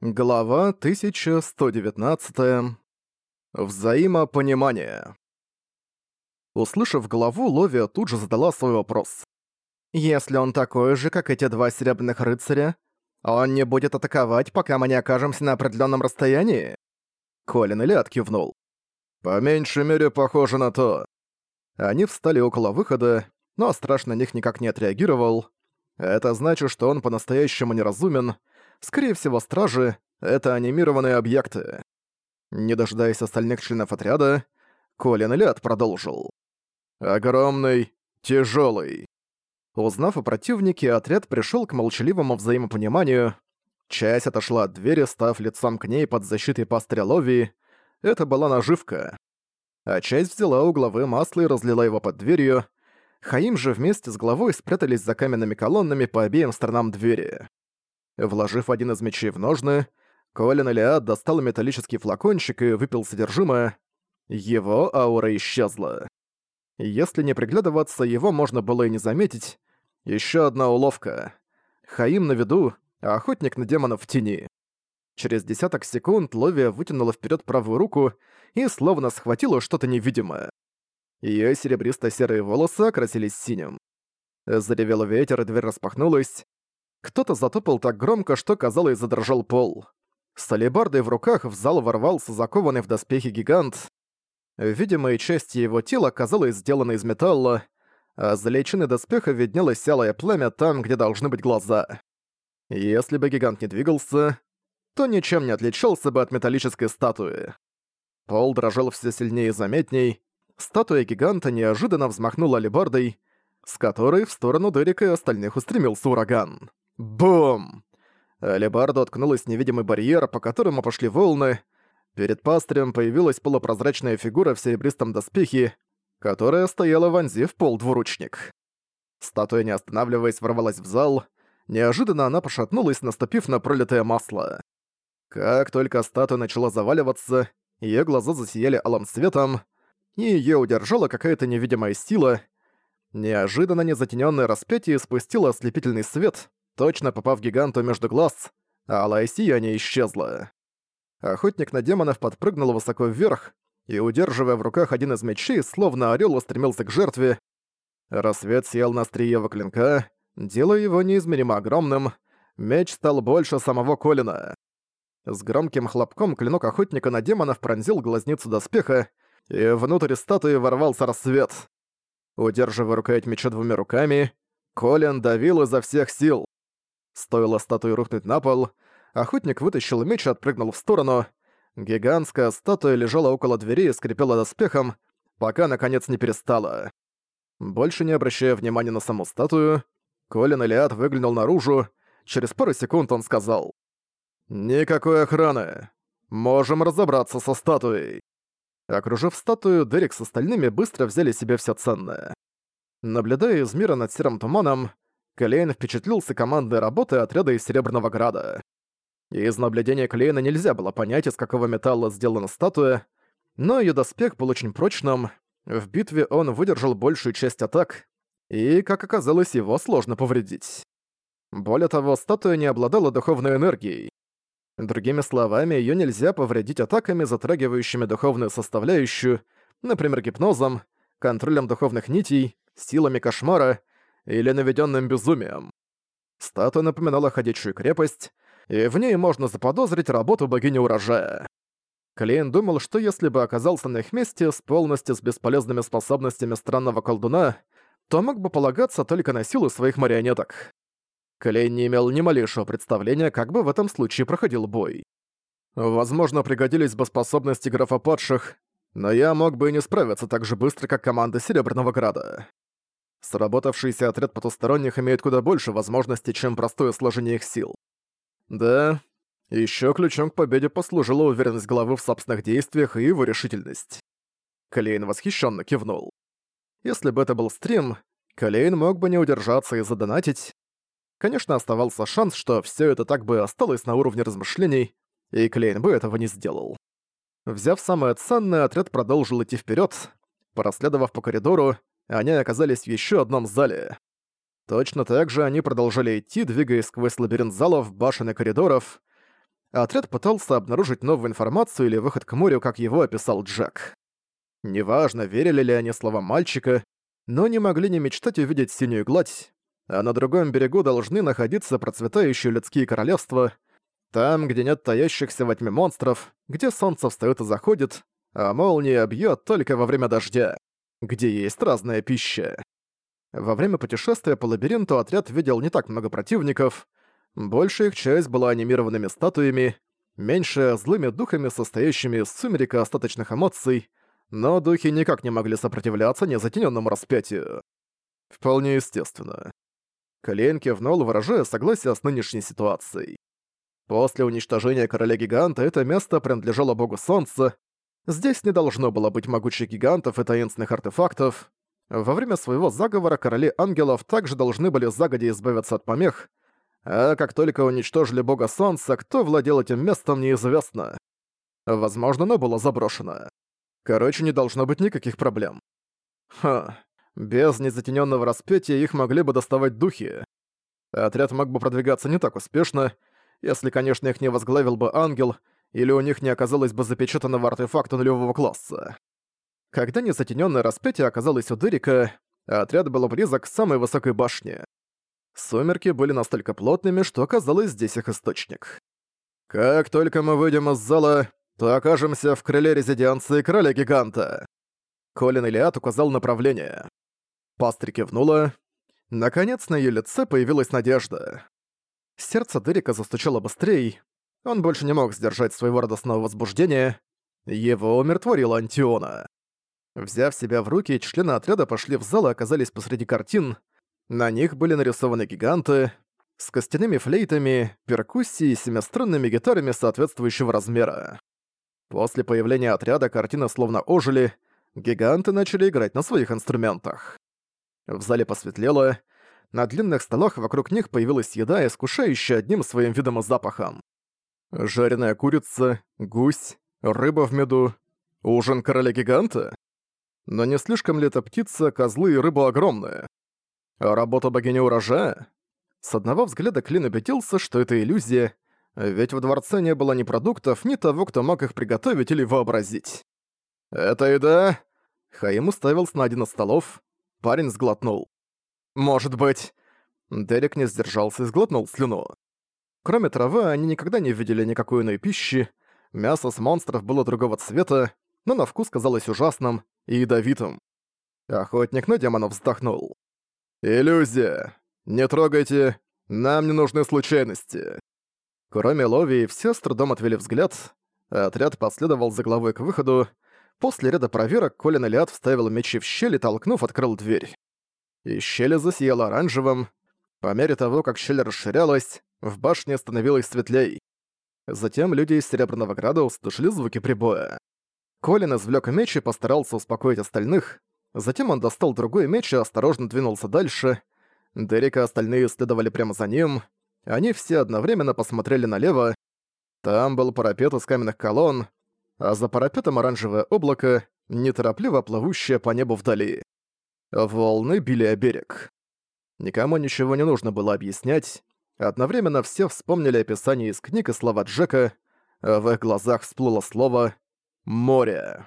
Глава 1119. Взаимопонимание. Услышав главу, Ловия тут же задала свой вопрос. «Если он такой же, как эти два серебряных рыцаря, он не будет атаковать, пока мы не окажемся на определенном расстоянии?» Колин Ильяд кивнул. «По меньшей мере, похоже на то». Они встали около выхода, но страшно на них никак не отреагировал. Это значит, что он по-настоящему неразумен — Скорее всего, стражи — это анимированные объекты. Не дожидаясь остальных членов отряда, Колин Лед продолжил. «Огромный, тяжелый. Узнав о противнике, отряд пришел к молчаливому взаимопониманию. Часть отошла от двери, став лицом к ней под защитой пастрелови. Это была наживка. А часть взяла у главы масло и разлила его под дверью. Хаим же вместе с главой спрятались за каменными колоннами по обеим сторонам двери. Вложив один из мечей в ножны, Колин Элиад достал металлический флакончик и выпил содержимое. Его аура исчезла. Если не приглядываться, его можно было и не заметить. Еще одна уловка. Хаим на виду, а охотник на демонов в тени. Через десяток секунд Ловия вытянула вперед правую руку и словно схватила что-то невидимое. Ее серебристо-серые волосы окрасились синим. Заревел ветер, и дверь распахнулась. Кто-то затопал так громко, что, казалось, задрожал пол. С алебардой в руках в зал ворвался закованный в доспехи гигант. Видимые части его тела казалось сделаны из металла, а за личиной доспеха виднелось сялое пламя там, где должны быть глаза. Если бы гигант не двигался, то ничем не отличался бы от металлической статуи. Пол дрожал все сильнее и заметней. Статуя гиганта неожиданно взмахнула алебардой, с которой в сторону Дерека и остальных устремился ураган. Бум! Алибарда откнулась невидимый барьер, по которому пошли волны. Перед пастырем появилась полупрозрачная фигура в серебристом доспехе, которая стояла вонзив в двуручник. Статуя, не останавливаясь, ворвалась в зал. Неожиданно она пошатнулась, наступив на пролитое масло. Как только статуя начала заваливаться, ее глаза засияли алым светом, и ее удержала какая-то невидимая сила. Неожиданно незатенённое распятие спустило ослепительный свет, Точно попав гиганту между глаз, а Алайсияне исчезла. Охотник на демонов подпрыгнул высоко вверх и, удерживая в руках один из мечей, словно орел устремился к жертве. Рассвет сел на стриево клинка, делая его неизмеримо огромным. Меч стал больше самого Колина. С громким хлопком клинок охотника на демонов пронзил глазницу доспеха, и внутрь статуи ворвался рассвет. Удерживая рукоять меча двумя руками, Колин давил изо всех сил. Стоило статуе рухнуть на пол, охотник вытащил меч и отпрыгнул в сторону. Гигантская статуя лежала около двери и скрипела доспехом, пока, наконец, не перестала. Больше не обращая внимания на саму статую, Колин Элиад выглянул наружу. Через пару секунд он сказал. «Никакой охраны. Можем разобраться со статуей». Окружив статую, Дерек с остальными быстро взяли себе все ценное. Наблюдая из мира над серым туманом, Клейн впечатлился командной работой отряда из Серебряного Града. Из наблюдения Клейна нельзя было понять, из какого металла сделана статуя, но ее доспех был очень прочным, в битве он выдержал большую часть атак, и, как оказалось, его сложно повредить. Более того, статуя не обладала духовной энергией. Другими словами, ее нельзя повредить атаками, затрагивающими духовную составляющую, например, гипнозом, контролем духовных нитей, силами кошмара или наведенным безумием. Статуя напоминала ходячую крепость, и в ней можно заподозрить работу богини урожая. Клейн думал, что если бы оказался на их месте с полностью с бесполезными способностями странного колдуна, то мог бы полагаться только на силу своих марионеток. Клейн не имел ни малейшего представления, как бы в этом случае проходил бой. Возможно, пригодились бы способности графа падших, но я мог бы и не справиться так же быстро, как команда Серебряного Града. Сработавшийся отряд потусторонних имеет куда больше возможностей, чем простое сложение их сил. Да, еще ключом к победе послужила уверенность главы в собственных действиях и его решительность. Калейн восхищенно кивнул. Если бы это был стрим, Калейн мог бы не удержаться и задонатить. Конечно, оставался шанс, что все это так бы осталось на уровне размышлений, и Клейн бы этого не сделал. Взяв самое ценное, отряд продолжил идти вперед. Проследовав по коридору, они оказались в еще одном зале. Точно так же они продолжали идти, двигаясь сквозь лабиринт залов, башен и коридоров. Отряд пытался обнаружить новую информацию или выход к морю, как его описал Джек. Неважно, верили ли они словам мальчика, но не могли не мечтать увидеть синюю гладь, а на другом берегу должны находиться процветающие людские королевства, там, где нет таящихся во тьме монстров, где солнце встаёт и заходит, а молния бьёт только во время дождя где есть разная пища. Во время путешествия по лабиринту отряд видел не так много противников, большая их часть была анимированными статуями, меньше — злыми духами, состоящими из сумерека остаточных эмоций, но духи никак не могли сопротивляться незатененному распятию. Вполне естественно. Клейн кивнул, выражая согласие с нынешней ситуацией. После уничтожения короля-гиганта это место принадлежало богу солнца, Здесь не должно было быть могучих гигантов и таинственных артефактов. Во время своего заговора короли ангелов также должны были загодя избавиться от помех, а как только уничтожили бога солнца, кто владел этим местом, неизвестно. Возможно, оно было заброшено. Короче, не должно быть никаких проблем. Ха, без незатененного распятия их могли бы доставать духи. Отряд мог бы продвигаться не так успешно, если, конечно, их не возглавил бы ангел — или у них не оказалось бы запечатанного артефакта нулевого класса. Когда незатенённое распятие оказалось у Дырика, отряд был близок к самой высокой башне. Сумерки были настолько плотными, что оказалось здесь их источник. «Как только мы выйдем из зала, то окажемся в крыле резиденции короля гиганта. Колин Илиад указал направление. Пастри кивнула. Наконец на ее лице появилась надежда. Сердце Дырика застучало быстрее, он больше не мог сдержать своего радостного возбуждения. Его умиротворила Антиона. Взяв себя в руки, члены отряда пошли в зал и оказались посреди картин. На них были нарисованы гиганты с костяными флейтами, перкуссией и семиструнными гитарами соответствующего размера. После появления отряда картины словно ожили, гиганты начали играть на своих инструментах. В зале посветлело, на длинных столах вокруг них появилась еда, искушающая одним своим видом и запахом. Жареная курица, гусь, рыба в меду, ужин короля-гиганта? Но не слишком ли это птица, козлы и рыба огромная? Работа богини урожая? С одного взгляда Клин убедился, что это иллюзия, ведь в дворце не было ни продуктов, ни того, кто мог их приготовить или вообразить. «Это еда?» Хаим уставился на один из столов. Парень сглотнул. «Может быть...» Дерек не сдержался и сглотнул слюну. Кроме травы, они никогда не видели никакой иной пищи, мясо с монстров было другого цвета, но на вкус казалось ужасным и ядовитым. Охотник на демонов вздохнул. «Иллюзия! Не трогайте! Нам не нужны случайности!» Кроме Ловии, все с трудом отвели взгляд, отряд последовал за главой к выходу. После ряда проверок Колин Элиад вставил мечи в щели, толкнув, открыл дверь. И щель засияла оранжевым. По мере того, как щель расширялась, в башне становилось светлей. Затем люди из Серебряного Града услышали звуки прибоя. Колин извлек меч и постарался успокоить остальных. Затем он достал другой меч и осторожно двинулся дальше. Дерек и остальные следовали прямо за ним. Они все одновременно посмотрели налево. Там был парапет из каменных колонн, а за парапетом оранжевое облако, неторопливо плывущее по небу вдали. Волны били о берег. Никому ничего не нужно было объяснять. Одновременно все вспомнили описание из книг и слова Джека, а в их глазах всплыло слово «море».